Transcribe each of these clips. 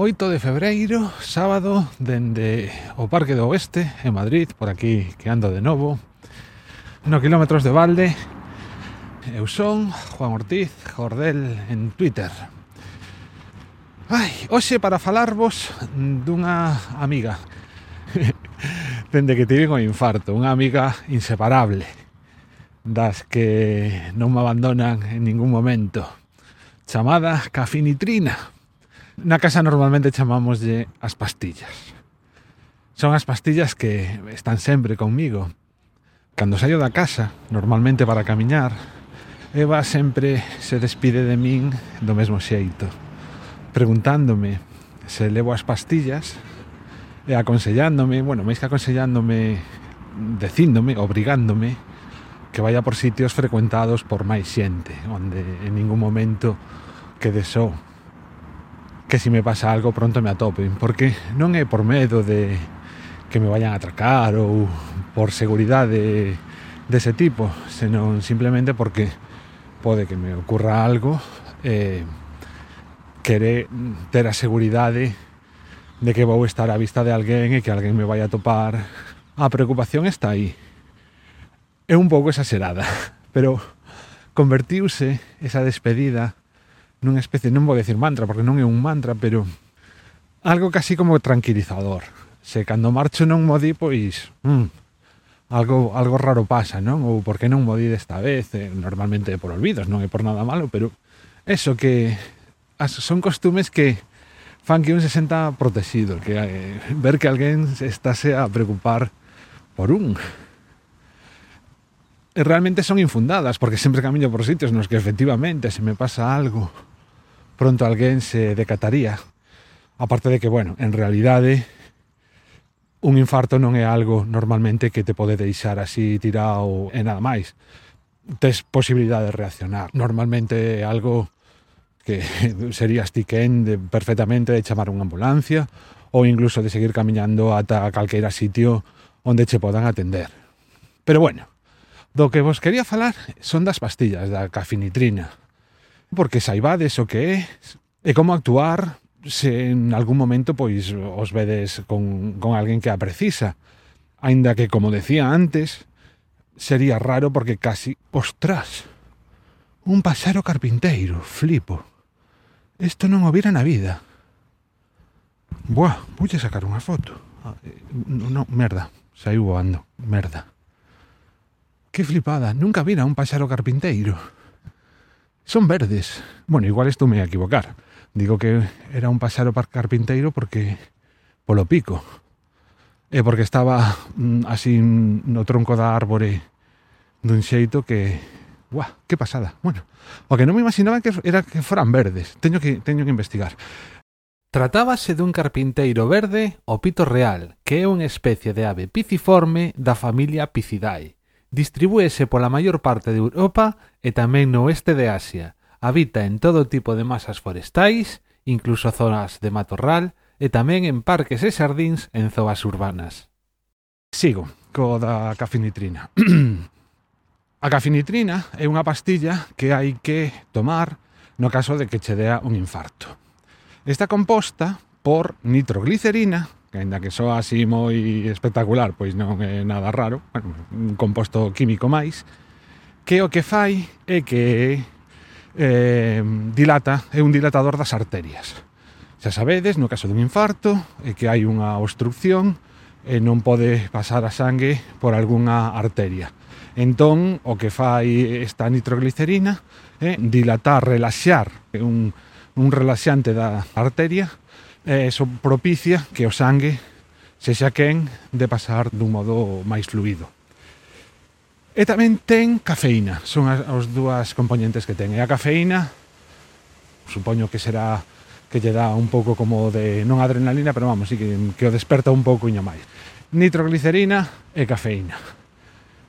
8 de febreiro, sábado, dende o Parque do Oeste, en Madrid, por aquí que ando de novo, no kilómetros de balde. Eu son Juan Ortiz Jordel en Twitter. Ai, hoxe para falarvos dunha amiga dende que tive o infarto, unha amiga inseparable das que non me abandonan en ningún momento chamada Cafinitrina Na casa normalmente chamámoslle as pastillas. Son as pastillas que están sempre conmigo. Cando saio da casa, normalmente para camiñar, Eva sempre se despide de min do mesmo xeito, preguntándome se levo as pastillas e aconsellándome, bueno, máis que aconsellándome, decíndome, obrigándome que vaya por sitios frecuentados por máis xente, onde en ningún momento quede só que si me pasa algo pronto me atopen, porque non é por medo de que me vayan a atracar ou por seguridade dese ese tipo, senón simplemente porque pode que me ocurra algo eh, quere ter a seguridade de que vou estar á vista de alguén e que alguén me vai a topar a preocupación está aí. É un pouco exagerada pero convertiuse esa despedida nunha especie, non vou decir mantra, porque non é un mantra, pero algo casi como tranquilizador. Se cando marcho non mo di, pois, mm, algo, algo raro pasa, non? Ou por que non mo di desta vez? Eh, normalmente por olvidos, non é por nada malo, pero eso que as, son costumes que fan que un se senta protegido, que eh, ver que alguén estáse a preocupar por un. Realmente son infundadas, porque sempre camiño por sitios nos que efectivamente se me pasa algo pronto alguén se decataría. Aparte de que, bueno, en realidade un infarto non é algo normalmente que te pode deixar así tirado e nada máis. Tes posibilidade de reaccionar. Normalmente é algo que serías ti quen de, perfectamente de chamar unha ambulancia ou incluso de seguir camiñando ata calqueira sitio onde che podan atender. Pero bueno, do que vos quería falar son das pastillas da cafinitrina porque saibades o que é, e como actuar se en algún momento pois os vedes con, con alguén que a precisa. Ainda que, como decía antes, sería raro porque casi, ostras, un pasaro carpinteiro, flipo. Isto non o vira na vida. Buah, voulle sacar unha foto. Ah, eh, non, merda, saiu voando, merda. Que flipada, nunca vira un pasaro carpinteiro son verdes. Bueno, igual esto me voy a equivocar. Digo que era un pasaro para carpinteiro porque polo pico. E porque estaba mm, así no tronco da árbore dun xeito que Buah, que pasada. Bueno, o que non me imaginaba que era que foran verdes. Teño que, teño que investigar. Tratábase dun carpinteiro verde, o pito real, que é unha especie de ave piciforme da familia Picidae. Distribúese pola maior parte de Europa e tamén no oeste de Asia. Habita en todo tipo de masas forestais, incluso zonas de matorral, e tamén en parques e xardíns en zoas urbanas. Sigo co da cafinitrina. a cafinitrina é unha pastilla que hai que tomar no caso de que che dea un infarto. Está composta por nitroglicerina que ainda que soa así moi espectacular, pois non é nada raro, bueno, un composto químico máis, que o que fai é que eh, dilata, é un dilatador das arterias. Xa sabedes, no caso dun infarto, é que hai unha obstrucción e non pode pasar a sangue por algunha arteria. Entón, o que fai esta nitroglicerina é dilatar, relaxar, é un, un relaxante da arteria, e eso propicia que o sangue se xa quen de pasar dun modo máis fluido. E tamén ten cafeína, son as, as dúas componentes que ten. E a cafeína, supoño que será que lle dá un pouco como de, non adrenalina, pero vamos, sí que, que o desperta un pouco iño máis. Nitroglicerina e cafeína.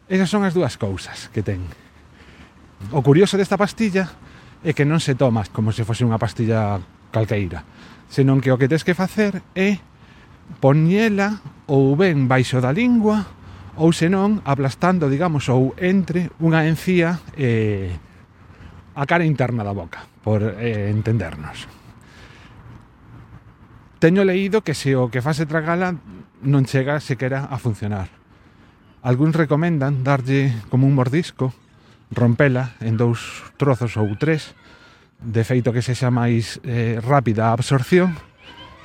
Esas son as dúas cousas que ten. O curioso desta pastilla é que non se toma como se fose unha pastilla calqueira, senón que o que tes que facer é poñela ou ben baixo da lingua ou senón aplastando, digamos, ou entre unha encía eh, a cara interna da boca, por eh, entendernos. Teño leído que se o que fase tragala non chega sequera a funcionar. Alguns recomendan darlle como un mordisco, rompela en dous trozos ou tres, de feito que sexa máis eh, rápida a absorción,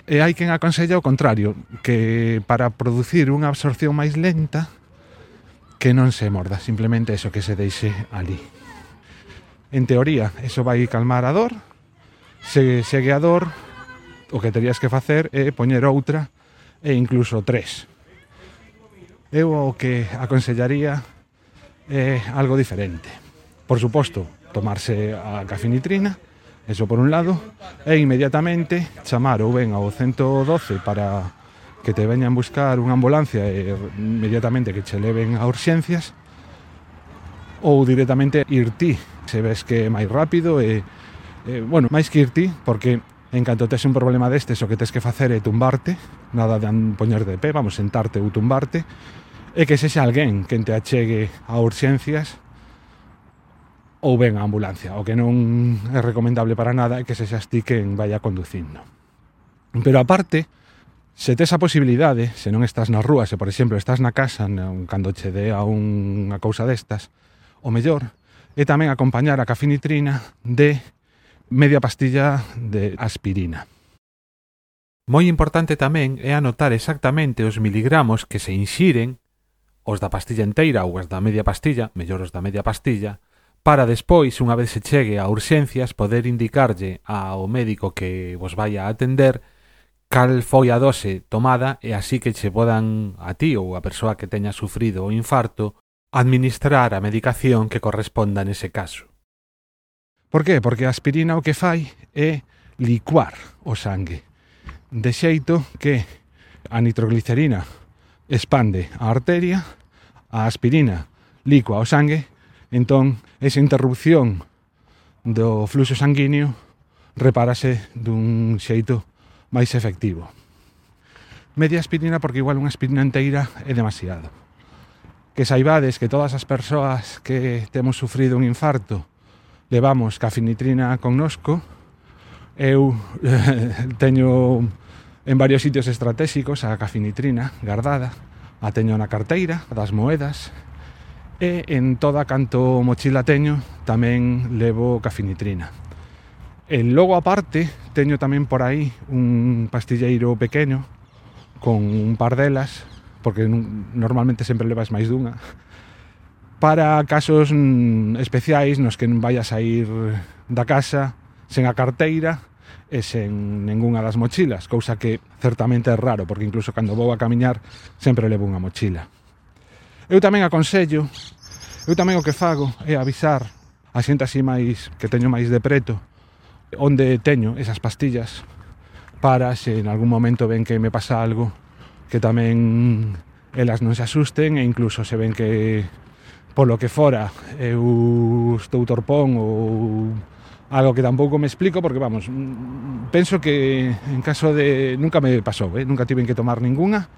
e hai quen aconsella o contrario, que para producir unha absorción máis lenta, que non se morda, simplemente eso que se deixe ali. En teoría, eso vai calmar a dor, se segue a dor, o que terías que facer é poñer outra e incluso tres. Eu o que aconsellaría é algo diferente. Por suposto, tomarse a cafinitrina, eso por un lado, e inmediatamente chamar ou ben ao 112 para que te veñan buscar unha ambulancia e inmediatamente que che leven a urxencias ou directamente ir ti se ves que é máis rápido e, e bueno, máis que ir ti porque en canto tes un problema destes o que tes que facer é tumbarte nada de poñer de pé, vamos, sentarte ou tumbarte e que sexa alguén que te achegue a urxencias ou ben a ambulancia, o que non é recomendable para nada é que se xa ti quen vaya conducindo. Pero aparte, se tes a posibilidade, se non estás na rúa, se por exemplo estás na casa cando che dé a unha cousa destas, o mellor é tamén acompañar a cafinitrina de media pastilla de aspirina. Moi importante tamén é anotar exactamente os miligramos que se inxiren, os da pastilla enteira ou os da media pastilla, mellor os da media pastilla, para despois, unha vez se chegue a urxencias, poder indicarlle ao médico que vos vai a atender cal foi a dose tomada e así que che podan a ti ou a persoa que teña sufrido o infarto administrar a medicación que corresponda nese caso. Por que? Porque a aspirina o que fai é licuar o sangue. De xeito que a nitroglicerina expande a arteria, a aspirina licua o sangue Entón, esa interrupción do fluxo sanguíneo repárase dun xeito máis efectivo. Media aspirina porque igual unha aspirina inteira é demasiado. Que saibades que todas as persoas que temos sufrido un infarto levamos cafinitrina connosco, eu teño en varios sitios estratégicos a cafinitrina guardada, a teño na carteira das moedas, E en toda canto mochila teño tamén levo cafinitrina. E logo aparte teño tamén por aí un pastilleiro pequeno con un par delas, porque normalmente sempre levas máis dunha, para casos mm, especiais nos que non vayas a ir da casa sen a carteira e sen ningunha das mochilas, cousa que certamente é raro, porque incluso cando vou a camiñar sempre levo unha mochila. Eu tamén aconsello, eu tamén o que fago é avisar a xente así máis que teño máis de preto onde teño esas pastillas para se en algún momento ven que me pasa algo que tamén elas non se asusten e incluso se ven que polo que fora eu estou torpón ou algo que tampouco me explico porque vamos, mm, penso que en caso de nunca me pasou, eh? nunca tiven que tomar ninguna,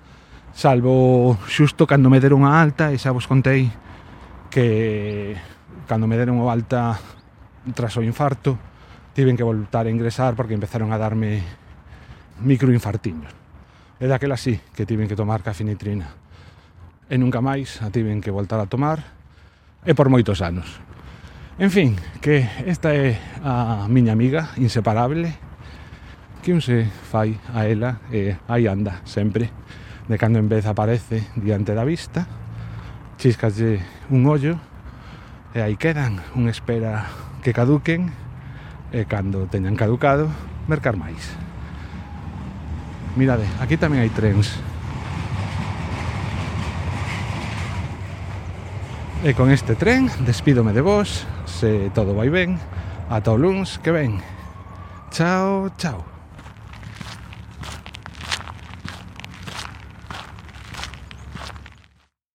salvo xusto cando me deron a alta e xa vos contei que cando me deron o alta tras o infarto tiven que voltar a ingresar porque empezaron a darme microinfartiños. E daquela sí que tiven que tomar cafinitrina e nunca máis a tiven que voltar a tomar e por moitos anos. En fin, que esta é a miña amiga inseparable que un se fai a ela e aí anda sempre de cando en vez aparece diante da vista, chiscaslle un ollo e aí quedan, un espera que caduquen e cando teñan caducado, mercar máis. Mirade, aquí tamén hai trens. E con este tren despídome de vos, se todo vai ben, ata o luns que ven. Chao, chao.